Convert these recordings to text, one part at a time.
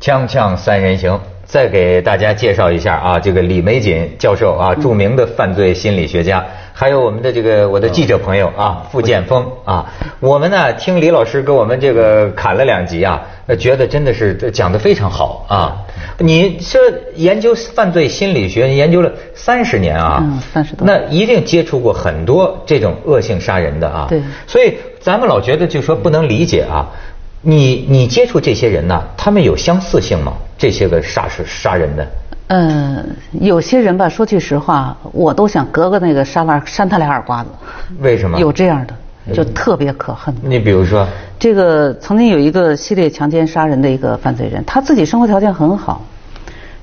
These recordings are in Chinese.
锵锵三人行，再给大家介绍一下啊，这个李玫瑾教授啊，著名的犯罪心理学家，还有我们的这个我的记者朋友啊，付建峰啊。我们呢听李老师给我们这个侃了两集啊，呃觉得真的是讲的非常好啊。你说研究犯罪心理学研究了三十年啊，嗯30多那一定接触过很多这种恶性杀人的啊。对所以咱们老觉得就说不能理解啊，你你接触这些人呢，他们有相似性吗？这些个杀是杀人的，嗯，有些人吧，说句实话，我都想隔个那个沙发扇他俩耳刮子。为什么？有这样的，就特别可恨。你比如说，这个曾经有一个系列强奸杀人的一个犯罪人，他自己生活条件很好。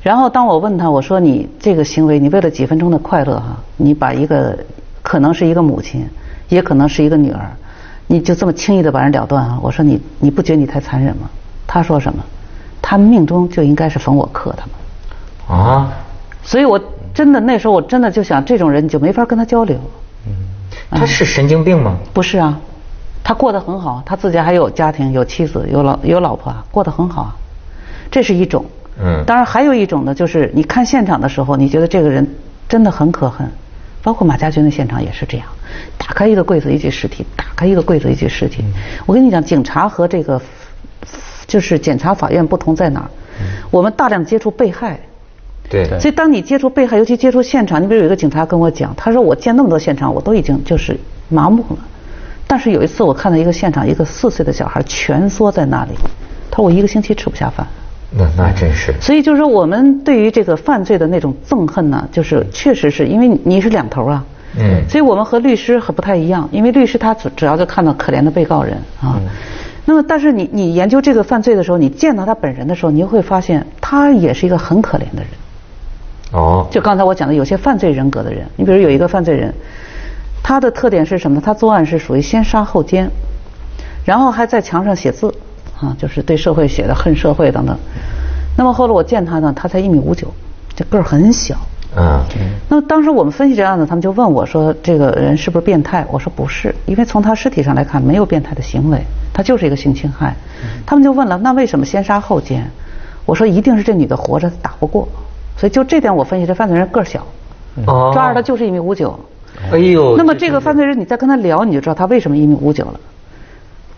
然后当我问他，我说你这个行为，你为了几分钟的快乐哈，你把一个可能是一个母亲，也可能是一个女儿，你就这么轻易的把人了断啊？我说你你不觉得你太残忍吗？他说什么？他命中就应该是逢我克他们。啊，所以我真的那时候我真的就想，这种人你就没法跟他交流。他是神经病吗？不是啊，他过得很好，他自己还有家庭、有妻子、有老有老婆啊，过得很好啊。这是一种。嗯当然还有一种呢，就是你看现场的时候，你觉得这个人真的很可恨，包括马家军的现场也是这样，打开一个柜子一具尸体，打开一个柜子一具尸体。我跟你讲，警察和这个就是检察法院不同在哪儿？我们大量接触被害。对，所以当你接触被害，尤其接触现场，你比如有一个警察跟我讲，他说我见那么多现场，我都已经就是麻木了。但是有一次我看到一个现场，一个四岁的小孩蜷缩在那里，他说我一个星期吃不下饭。那那真是。所以就是说，我们对于这个犯罪的那种憎恨呢，就是确实是因为你是两头啊。嗯所以我们和律师还不太一样，因为律师他主主要就看到可怜的被告人啊。那么，但是你你研究这个犯罪的时候，你见到他本人的时候，你就会发现他也是一个很可怜的人。哦，就刚才我讲的，有些犯罪人格的人，你比如有一个犯罪人，他的特点是什么呢？他作案是属于先杀后奸，然后还在墙上写字，啊，就是对社会写的恨社会等等。那么后来我见他呢，他才一米五九，这个儿很小。嗯，那么当时我们分析这个案子，他们就问我说：“这个人是不是变态？”我说：“不是，因为从他尸体上来看，没有变态的行为，他就是一个性侵害。”他们就问了：“那为什么先杀后奸？”我说：“一定是这女的活着打不过。”所以就这点我分析，这犯罪人个儿小，哦抓着他就是一米五九。哎呦，那么这个犯罪人，你再跟他聊，你就知道他为什么一米五九了。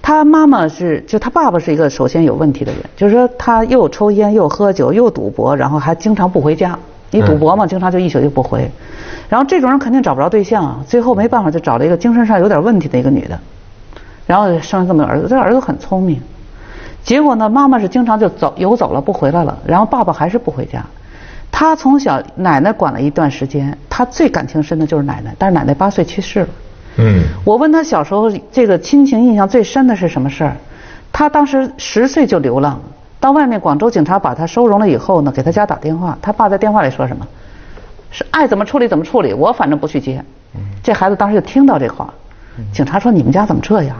他妈妈是，就他爸爸是一个首先有问题的人，就是说他又抽烟又喝酒又赌博，然后还经常不回家。你赌博嘛，经常就一宿就不回。然后这种人肯定找不着对象，最后没办法就找了一个精神上有点问题的一个女的，然后生了这么个儿子。这儿子很聪明，结果呢，妈妈是经常就走游走了不回来了，然后爸爸还是不回家。他从小奶奶管了一段时间，他最感情深的就是奶奶，但是奶奶八岁去世了。嗯，我问他小时候这个亲情印象最深的是什么事儿？他当时十岁就流浪，到外面广州警察把他收容了以后呢，给他家打电话，他爸在电话里说什么？是爱怎么处理怎么处理，我反正不去接。这孩子当时就听到这话，警察说你们家怎么这样？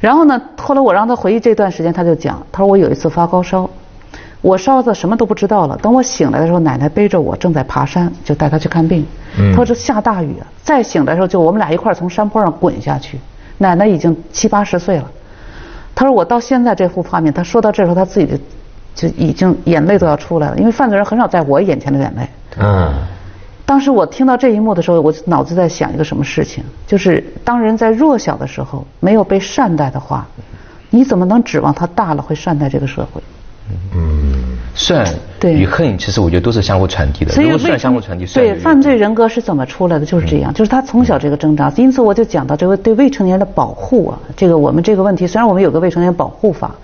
然后呢，后来我让他回忆这段时间，他就讲，他说我有一次发高烧，我烧的什么都不知道了。等我醒来的时候，奶奶背着我正在爬山，就带她去看病。嗯他说这下大雨啊，再醒来的时候就我们俩一块儿从山坡上滚下去，奶奶已经七八十岁了。她说我到现在这幅画面，她说到这时候她自己就就已经眼泪都要出来了，因为犯罪人很少在我眼前流眼泪。嗯，当时我听到这一幕的时候，我脑子在想一个什么事情，就是当人在弱小的时候没有被善待的话，你怎么能指望他大了会善待这个社会？善与恨，其实我觉得都是相互传递的。所以如果善相互传递，对犯罪人格是怎么出来的？就是这样，就是他从小这个挣扎。因此我就讲到这个对未成年人的保护啊，这个我们这个问题，虽然我们有个未成年人保护法，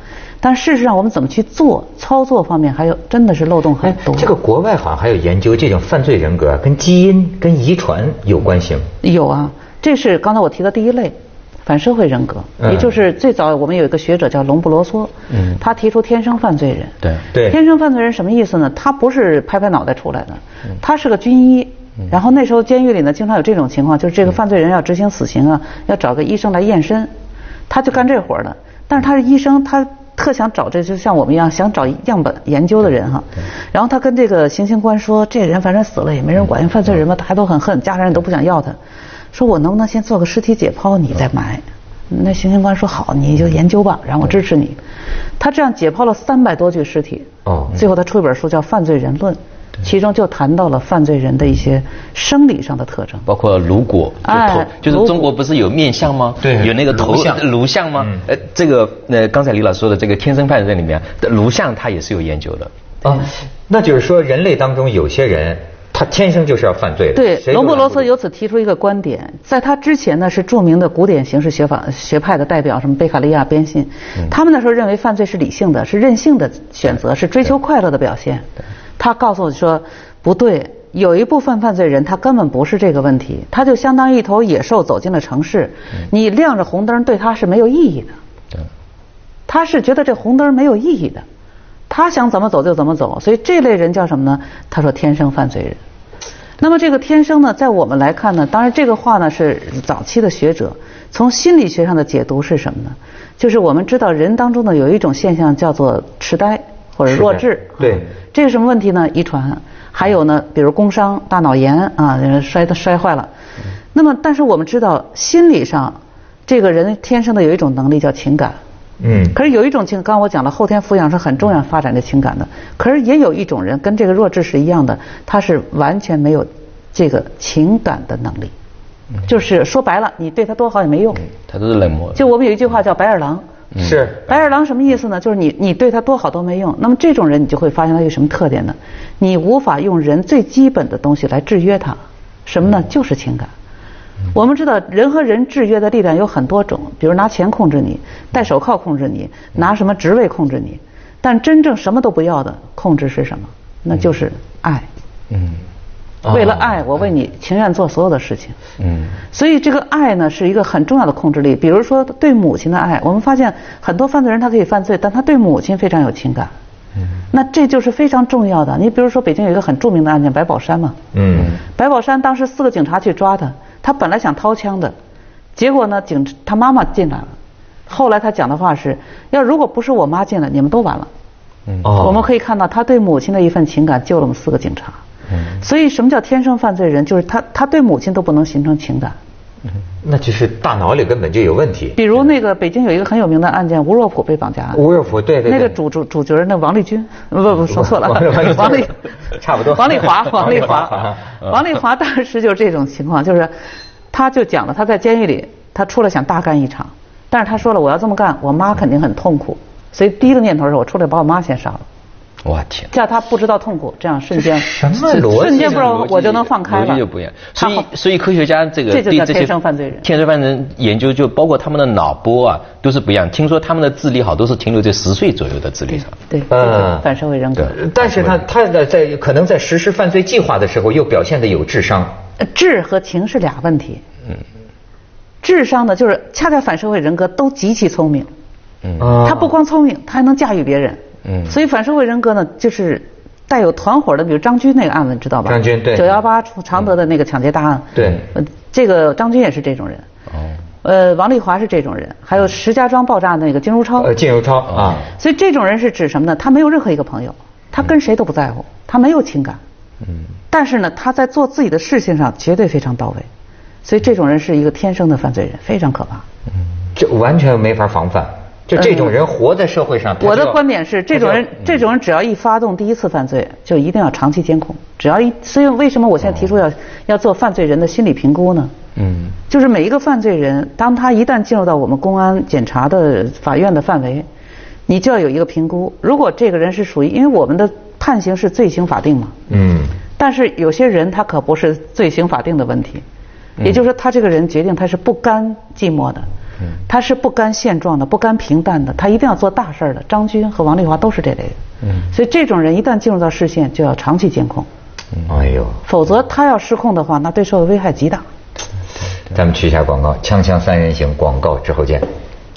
但事实上我们怎么去做，操作方面还有真的是漏洞很哎多。，这个国外好像还有研究，这种犯罪人格跟基因、跟遗传有关系吗？有啊，这是刚才我提的第一类。反社会人格，嗯也就是最早我们有一个学者叫龙布罗梭，嗯他提出天生犯罪人。对对天生犯罪人什么意思呢？他不是拍拍脑袋出来的，他是个军医。然后那时候监狱里呢，经常有这种情况，就是这个犯罪人要执行死刑啊，要找个医生来验身，他就干这活儿的。但是他是医生，他特想找这就像我们一样想找样本研究的人哈。然后他跟这个行刑官说，这人反正死了也没人管，因为犯罪人嘛，大家都很恨，家人都不想要他。说我能不能先做个尸体解剖，你再埋？那行刑官说好，你就研究吧，然后我支持你。他这样解剖了三百多具尸体，哦最后他出一本书叫《犯罪人论》，其中就谈到了犯罪人的一些生理上的特征。包括颅骨，就头哎，就是中国不是有面相吗？对有那个头颅相颅相吗？呃，这个呃，刚才李老师说的这个天生犯罪里面，颅相他也是有研究的。啊，那就是说人类当中有些人他天生就是要犯罪的。对，罗布罗斯由此提出一个观点，在他之前呢是著名的古典形式学法学派的代表，什么贝卡利亚、边信，他们那时候认为犯罪是理性的，是任性的选择，是追求快乐的表现。他告诉我说不对，有一部分犯罪人他根本不是这个问题，他就相当于一头野兽走进了城市，你亮着红灯对他是没有意义的。对，他是觉得这红灯没有意义的，他想怎么走就怎么走，所以这类人叫什么呢？他说天生犯罪人。那么这个天生呢，在我们来看呢，当然这个话呢是早期的学者从心理学上的解读是什么呢？就是我们知道人当中呢有一种现象叫做痴呆或者弱智，对啊这是什么问题呢？遗传，还有呢，比如工伤、大脑炎啊，摔的摔坏了。那么，但是我们知道心理上，这个人天生的有一种能力叫情感。嗯，可是有一种情，刚刚我讲了，后天抚养是很重要发展的情感的。可是也有一种人跟这个弱智是一样的，他是完全没有这个情感的能力，就是说白了，你对他多好也没用。他都是冷漠的。就我们有一句话叫“白眼狼”，是白眼狼什么意思呢？就是你你对他多好都没用。那么这种人，你就会发现他有什么特点呢？你无法用人最基本的东西来制约他，什么呢？就是情感。我们知道人和人制约的力量有很多种，比如拿钱控制你，戴手铐控制你，拿什么职位控制你。但真正什么都不要的控制是什么？那就是爱。嗯为了爱，我为你情愿做所有的事情。嗯所以这个爱呢是一个很重要的控制力。比如说对母亲的爱，我们发现很多犯罪人他可以犯罪，但他对母亲非常有情感。那这就是非常重要的。你比如说北京有一个很著名的案件白宝山嘛，嗯白宝山当时四个警察去抓他，他本来想掏枪的，结果呢警他妈妈进来了，后来他讲的话是，要如果不是我妈进来，你们都完了。嗯哦，我们可以看到他对母亲的一份情感救了我们四个警察。嗯所以什么叫天生犯罪人？就是他他对母亲都不能形成情感。那就是大脑里根本就有问题。比如那个北京有一个很有名的案件，吴若甫被绑架案。吴若甫，对对对，那个主主主角那王立军，不不说错了，王丽王 丽差不多王立华，王丽华王丽华，王丽华当时就是这种情况，就是他就讲了他在监狱里，他出来想大干一场，但是他说了我要这么干，我妈肯定很痛苦，所以第一个念头是我出来把我妈先杀了，我天，叫他不知道痛苦，这样瞬间什么逻辑瞬间不知道我就能放开了，逻辑就不一样。所以，所以科学家这个这就叫对这些天生犯罪人天生犯罪人研究就包括他们的脑波啊，都是不一样。听说他们的智力好都是停留在十岁左右的智力上。对，嗯反社会人格。对但是他他的在可能在实施犯罪计划的时候，又表现的有智商。呃智和情是俩问题。嗯，智商呢，就是恰恰反社会人格都极其聪明，嗯啊他不光聪明，他还能驾驭别人。嗯所以反社会人格呢，就是带有团伙的，比如张军那个案子，你知道吧？张军对九幺八常德的那个抢劫大案。对呃，这个张军也是这种人。哦，呃，王丽华是这种人，还有石家庄爆炸那个金如超。呃，金如超啊，所以这种人是指什么呢？他没有任何一个朋友，他跟谁都不在乎，他没有情感。嗯但是呢，他在做自己的事情上绝对非常到位，所以这种人是一个天生的犯罪人，非常可怕。嗯这完全没法防范。就这种人活在社会上，我的观点是，这种人，这种人只要一发动第一次犯罪，就一定要长期监控。只要一，所以为什么我现在提出要要做犯罪人的心理评估呢？嗯就是每一个犯罪人，当他一旦进入到我们公安检察的法院的范围，你就要有一个评估。如果这个人是属于，因为我们的判刑是罪刑法定嘛，嗯但是有些人他可不是罪刑法定的问题，嗯也就是说他这个人决定他是不甘寂寞的，他是不甘现状的，不甘平淡的，他一定要做大事儿的。张军和王丽华都是这类人，所以这种人一旦进入到视线，就要长期监控，哎呦，否则他要失控的话，那对社会危害极大。咱们去一下广告，锵锵三人行广告之后见。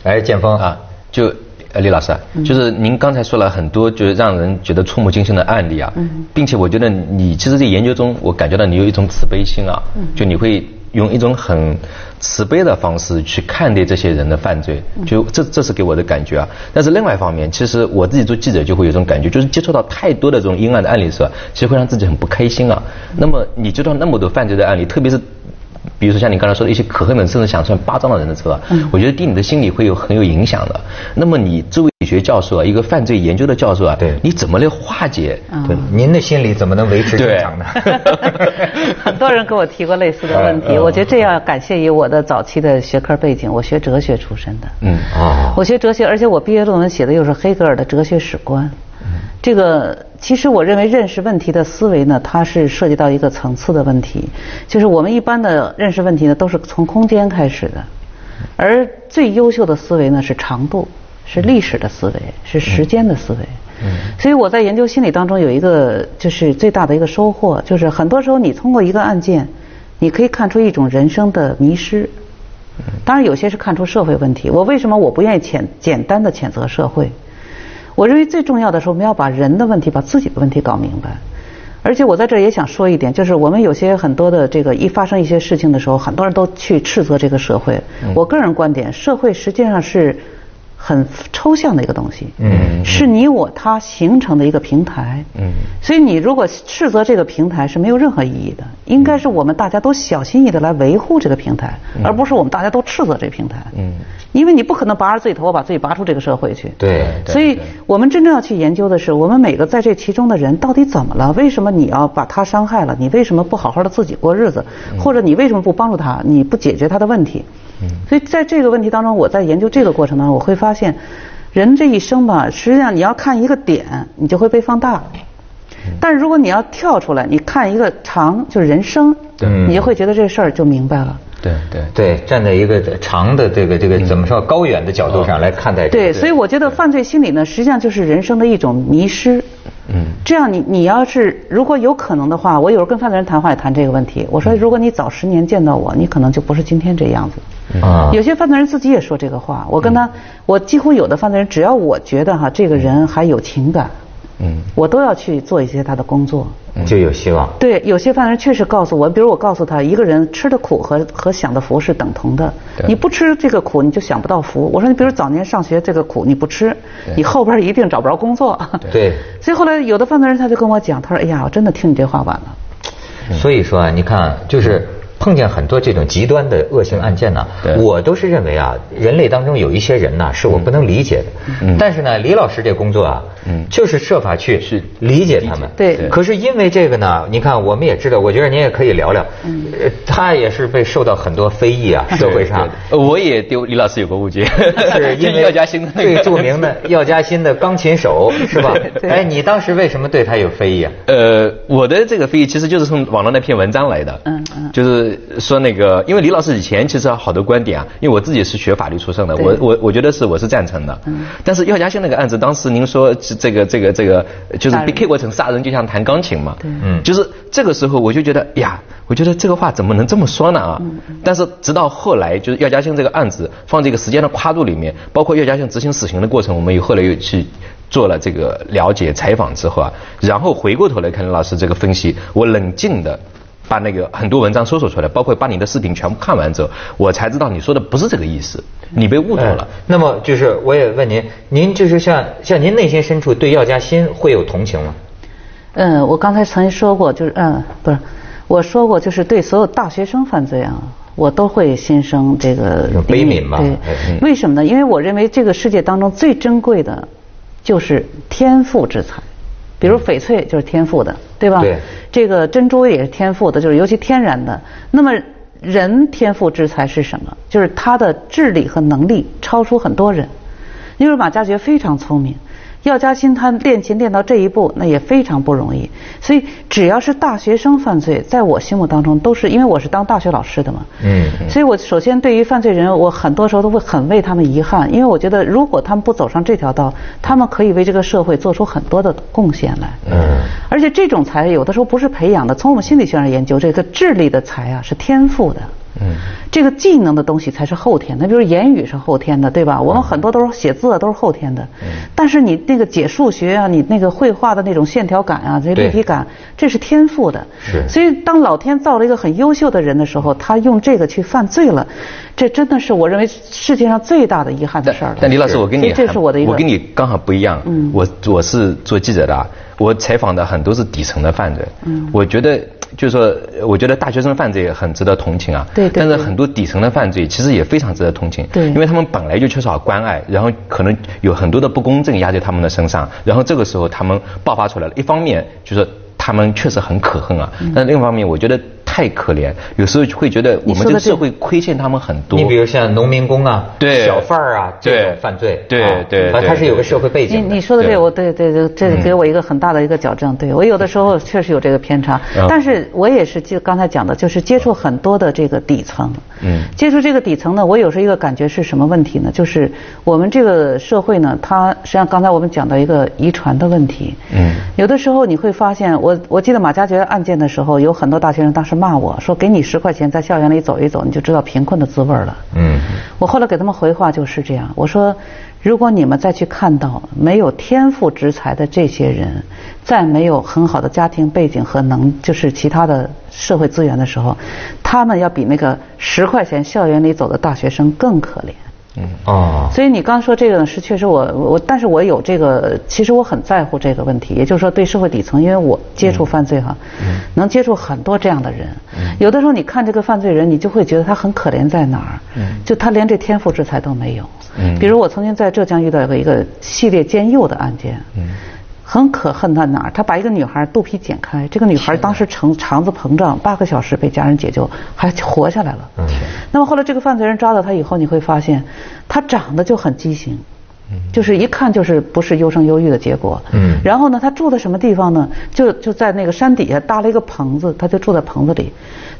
哎，建峰。啊，就呃李老师就是您刚才说了很多，就是让人觉得触目惊心的案例啊，嗯。并且我觉得你其实在研究中，我感觉到你有一种慈悲心啊，嗯。就你会用一种很慈悲的方式去看待这些人的犯罪，嗯就这这是给我的感觉啊。但是另外一方面，其实我自己做记者就会有一种感觉，就是接触到太多的这种阴暗的案例的时候，其实会让自己很不开心啊。那么你接触到那么多犯罪的案例，特别是。比如说像你刚才说的一些可恨的，甚至想出来八张的人的时候，我觉得对你的心理会有很有影响的。那么你作为理学教授啊，一个犯罪研究的教授啊，对你怎么来化解？对，您的心理怎么能维持正常呢？很多人跟我提过类似的问题，我觉得这要感谢于我的早期的学科背景，我学哲学出身的。嗯啊，我学哲学，而且我毕业论文写的又是黑格尔的哲学史观。这个其实我认为认识问题的思维呢，它是涉及到一个层次的问题，就是我们一般的认识问题呢，都是从空间开始的，而最优秀的思维呢是长度，是历史的思维，是时间的思维。所以我在研究心理当中有一个就是最大的一个收获，就是很多时候你通过一个案件，你可以看出一种人生的迷失。当然有些是看出社会问题。我为什么我不愿意谴简单的谴责社会？我认为最重要的是我们要把人的问题、把自己的问题搞明白。而且我在这儿也想说一点，就是我们有些很多的这个一发生一些事情的时候，很多人都去斥责这个社会。我个人观点，社会实际上是。很抽象的一个东西，嗯，是你我他形成的一个平台，嗯，所以你如果斥责这个平台是没有任何意义的，应该是我们大家都小心翼翼的来维护这个平台，而不是我们大家都斥责这个平台，嗯，因为你不可能拔着自己头发把自己拔出这个社会去，对，所以我们真正要去研究的是，我们每个在这其中的人到底怎么了？为什么你要把他伤害了？你为什么不好好的自己过日子？或者你为什么不帮助他？你不解决他的问题？所以在这个问题当中，我在研究这个过程当中，我会发现，人这一生吧，实际上你要看一个点，你就会被放大；但是如果你要跳出来，你看一个长，就是人生，你就会觉得这事儿就明白了。对对对，站在一个长的这个这个怎么说高远的角度上来看待。对，所以我觉得犯罪心理呢，实际上就是人生的一种迷失。嗯，这样你你要是如果有可能的话，我有时候跟犯罪人谈话也谈这个问题。我说，如果你早十年见到我，你可能就不是今天这样子。啊，有些犯罪人自己也说这个话。我跟他，我几乎有的犯罪人，只要我觉得哈，这个人还有情感。嗯，我都要去做一些他的工作，就有希望。对，有些犯罪人确实告诉我，比如我告诉他，一个人吃的苦和和享的福是等同的。你不吃这个苦，你就享不到福。我说，你比如早年上学这个苦你不吃，你后边一定找不着工作。对。所以后来有的犯罪人他就跟我讲，他说：“哎呀，我真的听你这话晚了。”所以说啊，你看，就是碰见很多这种极端的恶性案件呢，我都是认为啊，人类当中有一些人呢，是我不能理解的。但是呢，李老师这工作啊。嗯，就是设法去理解他们。对。可是因为这个呢，你看，我们也知道，我觉得您也可以聊聊。嗯。他也是被受到很多非议啊，社会上。我也丢李老师有个误解。是因为药家鑫最著名的药家鑫的钢琴手是吧？对。哎，你当时为什么对他有非议啊？呃，我的这个非议其实就是从网络那篇文章来的。嗯嗯。就是说那个，因为李老师以前其实好多观点啊，因为我自己是学法律出身的，我我我觉得是我是赞成的。嗯。但是药家鑫那个案子，当时您说。这个这个这个就是被 K 过程杀人就像弹钢琴嘛，嗯，就是这个时候我就觉得呀，我觉得这个话怎么能这么说呢啊？但是直到后来就是药家鑫这个案子放这个时间的跨度里面，包括药家鑫执行死刑的过程，我们又后来又去做了这个了解采访之后啊，然后回过头来看老师这个分析，我冷静的。把那个很多文章搜索出来，包括把你的视频全部看完之后，我才知道你说的不是这个意思，你被误导了。那么就是我也问您，您就是像像您内心深处对药家鑫会有同情吗？嗯，我刚才曾经说过，就是嗯，不是，我说过就是对所有大学生犯罪啊，我都会心生这个悲悯嘛。对，为什么呢？因为我认为这个世界当中最珍贵的，就是天赋之才。比如翡翠就是天赋的，对吧？对。这个珍珠也是天赋的，就是尤其天然的。那么人天赋之才是什么？就是他的智力和能力超出很多人。因为马加爵非常聪明。药家鑫他练琴练到这一步，那也非常不容易。所以只要是大学生犯罪，在我心目当中都是因为我是当大学老师的嘛。嗯。所以我首先对于犯罪人，我很多时候都会很为他们遗憾，因为我觉得如果他们不走上这条道，他们可以为这个社会做出很多的贡献来。嗯。而且这种才有的时候不是培养的，从我们心理学上研究，这个智力的才啊是天赋的。嗯，这个技能的东西才是后天的，比如言语是后天的，对吧？我们很多都是写字都是后天的。嗯。但是你那个解数学啊，你那个绘画的那种线条感啊，这立体感，这是天赋的。是。所以当老天造了一个很优秀的人的时候，他用这个去犯罪了，这真的是我认为世界上最大的遗憾的事儿了。但李老师，我跟你，这是我的一个，我跟你刚好不一样。嗯。我我是做记者的。我采访的很多是底层的犯罪。嗯，我觉得就是说，我觉得大学生犯罪很值得同情啊。对对。但是很多底层的犯罪其实也非常值得同情。对。因为他们本来就缺少关爱，然后可能有很多的不公正压在他们的身上，然后这个时候他们爆发出来了。一方面就是他们确实很可恨啊，但另一方面我觉得。太可怜，有时候会觉得我们这个社会亏欠他们很多。你比如像农民工啊，对小贩儿啊，这种犯罪，对对，他是有个社会背景。你你说的对，我对对对，这给我一个很大的一个矫正。对我有的时候确实有这个偏差，但是我也是就刚才讲的，就是接触很多的这个底层。嗯，接触这个底层呢，我有时候一个感觉是什么问题呢？就是我们这个社会呢，它实际上刚才我们讲到一个遗传的问题。嗯，有的时候你会发现，我我记得马加爵案件的时候，有很多大学生当时骂我说给你。十块钱在校园里走一走，你就知道贫困的滋味了。嗯，我后来给他们回话就是这样，我说，如果你们再去看到没有天赋之才的这些人，在没有很好的家庭背景和能就是其他的社会资源的时候，他们要比那个十块钱校园里走的大学生更可怜。嗯。哦，所以你刚说这个呢，是确实我我，但是我有这个，其实我很在乎这个问题，也就是说对社会底层，因为我接触犯罪哈，嗯。能接触很多这样的人，嗯。有的时候你看这个犯罪人，你就会觉得他很可怜在哪儿，嗯。就他连这天赋之才都没有，比如我曾经在浙江遇到过一个系列奸幼的案件。很可恨在哪儿？他把一个女孩肚皮剪开，这个女孩当时肠肠子膨胀，八个小时被家人解救，还活下来了。那么后来这个犯罪人抓到他以后，你会发现，他长得就很畸形，就是一看就是不是优生优育的结果。然后呢，他住在什么地方呢？就就在那个山底下搭了一个棚子，他就住在棚子里。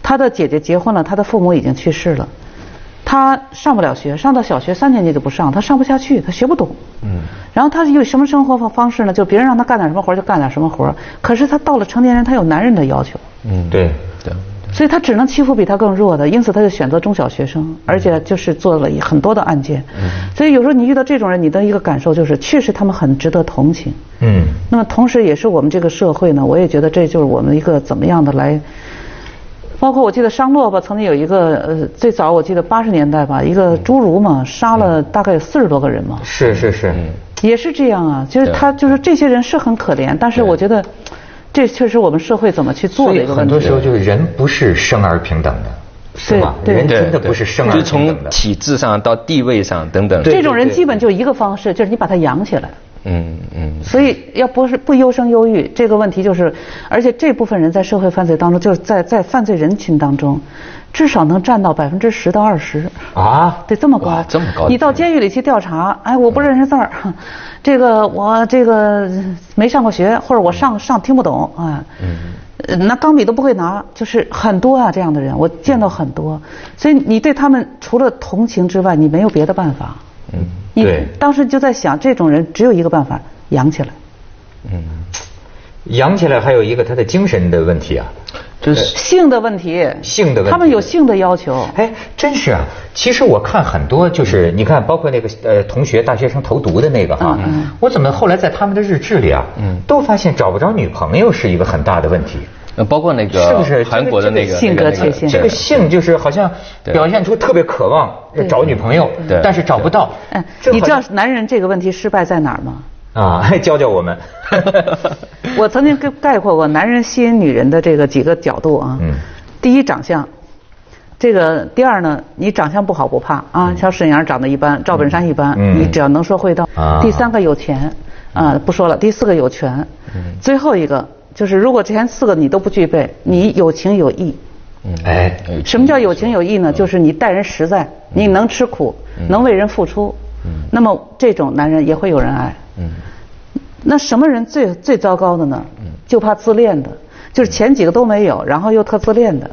他的姐姐结婚了，他的父母已经去世了。他上不了学，上到小学三年级就不上，他上不下去，他学不懂。嗯。然后他有什么生活方方式呢？就别人让他干点什么活就干点什么活可是他到了成年人，他有男人的要求。嗯，对对。所以他只能欺负比他更弱的，因此他就选择中小学生，而且就是做了很多的案件。嗯。所以有时候你遇到这种人，你的一个感受就是，确实他们很值得同情。嗯。那么同时也是我们这个社会呢，我也觉得这就是我们一个怎么样的来。包括我记得商洛吧，曾经有一个呃，最早我记得八十年代吧，一个侏儒嘛，杀了大概有四十多个人嘛。是是是，也是这样啊。就是他就是这些人是很可怜，但是我觉得这确实我们社会怎么去做的一个问题。很多时候就是人不是生而平等的，是吧？人真的不是生而平等的。就从体制上到地位上等等。这种人基本就一个方式，就是你把他养起来。嗯嗯，所以要不是不优生优育这个问题就是，而且这部分人在社会犯罪当中，就是在在犯罪人群当中，至少能占到百分之十到二十。啊，得这么高，这么高，你到监狱里去调查，哎，我不认识字儿，这个我这个没上过学，或者我上上听不懂啊，嗯，拿钢笔都不会拿，就是很多啊这样的人，我见到很多，所以你对他们除了同情之外，你没有别的办法。嗯，对，当时就在想，这种人只有一个办法，养起来。嗯，养起来还有一个他的精神的问题啊，就是性的问题。性的问题，他们有性的要求。哎，真是啊！其实我看很多，就是你看，包括那个呃同学大学生投毒的那个哈，我怎么后来在他们的日志里啊，嗯都发现找不着女朋友是一个很大的问题。呃，包括那个是不是韩国的那个性格缺陷？这个性就是好像表现出特别渴望找女朋友，但是找不到。嗯，你知道男人这个问题失败在哪儿吗？啊，教教我们。我曾经概概括过男人吸引女人的这个几个角度啊。嗯。第一，长相。这个第二呢，你长相不好不怕啊，像沈阳长得一般，赵本山一般，你只要能说会道。啊。第三个有钱啊，不说了。第四个有权。嗯。最后一个。就是如果前四个你都不具备，你有情有义，哎，什么叫有情有义呢？就是你待人实在，你能吃苦，能为人付出，那么这种男人也会有人爱。那什么人最最糟糕的呢？就怕自恋的，就是前几个都没有，然后又特自恋的，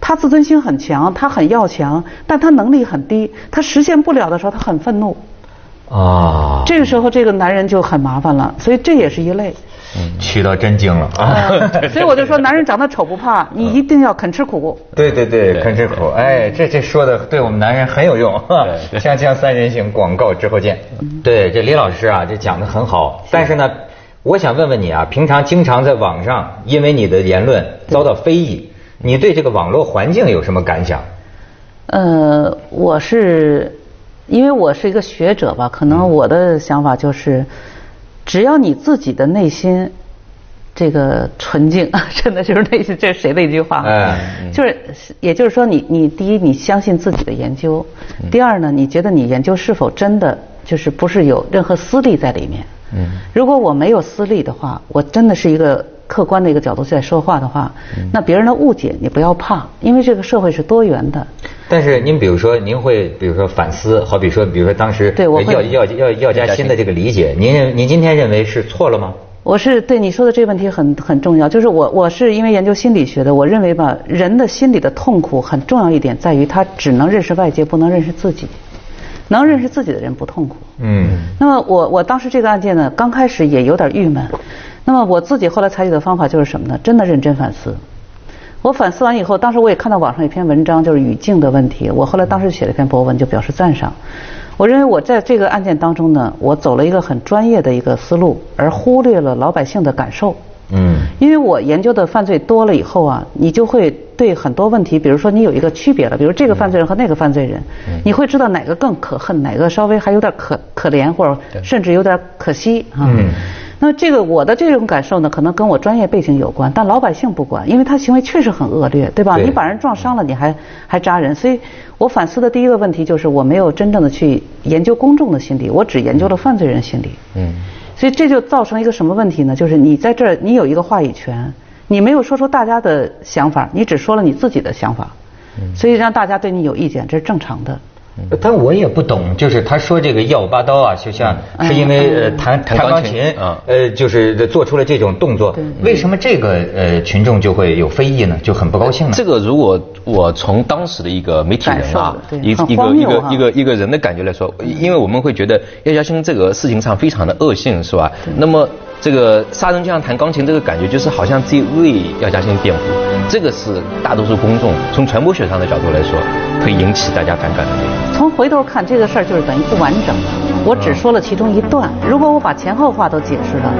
他自尊心很强，他很要强，但他能力很低，他实现不了的时候，他很愤怒。啊，这个时候这个男人就很麻烦了，所以这也是一类。取到真经了啊！所以我就说，男人长得丑不怕，你一定要肯吃苦。对对对，肯吃苦。哎，这这说的对我们男人很有用。锵锵三人行，广告之后见。对，这李老师啊，这讲的很好。但是呢，我想问问你啊，平常经常在网上因为你的言论遭到非议，你对这个网络环境有什么感想？呃，我是因为我是一个学者吧，可能我的想法就是。只要你自己的内心这个纯净，真的就是那这是谁的一句话？哎，就是也就是说，你你第一你相信自己的研究，第二呢，你觉得你研究是否真的就是不是有任何私利在里面？嗯，如果我没有私利的话，我真的是一个。客观的一个角度在说话的话，那别人的误解你不要怕，因为这个社会是多元的。但是您比如说，您会比如说反思，好比说，比如说当时要要要要加新的这个理解，您认您今天认为是错了吗？我是对你说的这个问题很很重要，就是我我是因为研究心理学的，我认为吧，人的心理的痛苦很重要一点在于他只能认识外界，不能认识自己。能认识自己的人不痛苦。嗯。那么我我当时这个案件呢，刚开始也有点郁闷。那么我自己后来采取的方法就是什么呢？真的认真反思。我反思完以后，当时我也看到网上一篇文章，就是语境的问题。我后来当时写了一篇博文，就表示赞赏。我认为我在这个案件当中呢，我走了一个很专业的一个思路，而忽略了老百姓的感受。嗯。因为我研究的犯罪多了以后啊，你就会对很多问题，比如说你有一个区别了，比如这个犯罪人和那个犯罪人，你会知道哪个更可恨，哪个稍微还有点可可怜，或者甚至有点可惜啊。那这个我的这种感受呢，可能跟我专业背景有关，但老百姓不管，因为他行为确实很恶劣，对吧？你把人撞伤了，你还还扎人，所以我反思的第一个问题就是我没有真正的去研究公众的心理，我只研究了犯罪人心理。嗯。所以这就造成一个什么问题呢？就是你在这儿，你有一个话语权，你没有说出大家的想法，你只说了你自己的想法，所以让大家对你有意见，这是正常的。但我也不懂，就是他说这个耀八刀啊，就像是因为呃弹弹钢琴，呃就是做出了这种动作，为什么这个呃群众就会有非议呢？就很不高兴呢？这个如果我从当时的一个媒体人啊，一一个一个一个一个人的感觉来说，因为我们会觉得叶嘉欣这个事情上非常的恶性，是吧？那么。这个杀人就像弹钢琴，这个感觉就是好像在为叶嘉欣辩护，这个是大多数公众从传播学上的角度来说，会引起大家反感的。从回头看这个事儿就是等于不完整的，我只说了其中一段，如果我把前后话都解释了，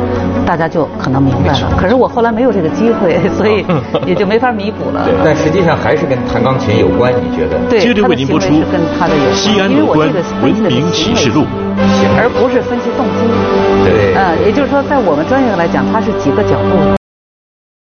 大家就可能明白了。可是我后来没有这个机会，所以 也就没法弥补了。但实际上还是跟弹钢琴有关，你觉得？对，接着为您播出《西安有关文明启示录》。而不是分析动机，对，呃，也就是说，在我们专业上来讲，它是几个角度。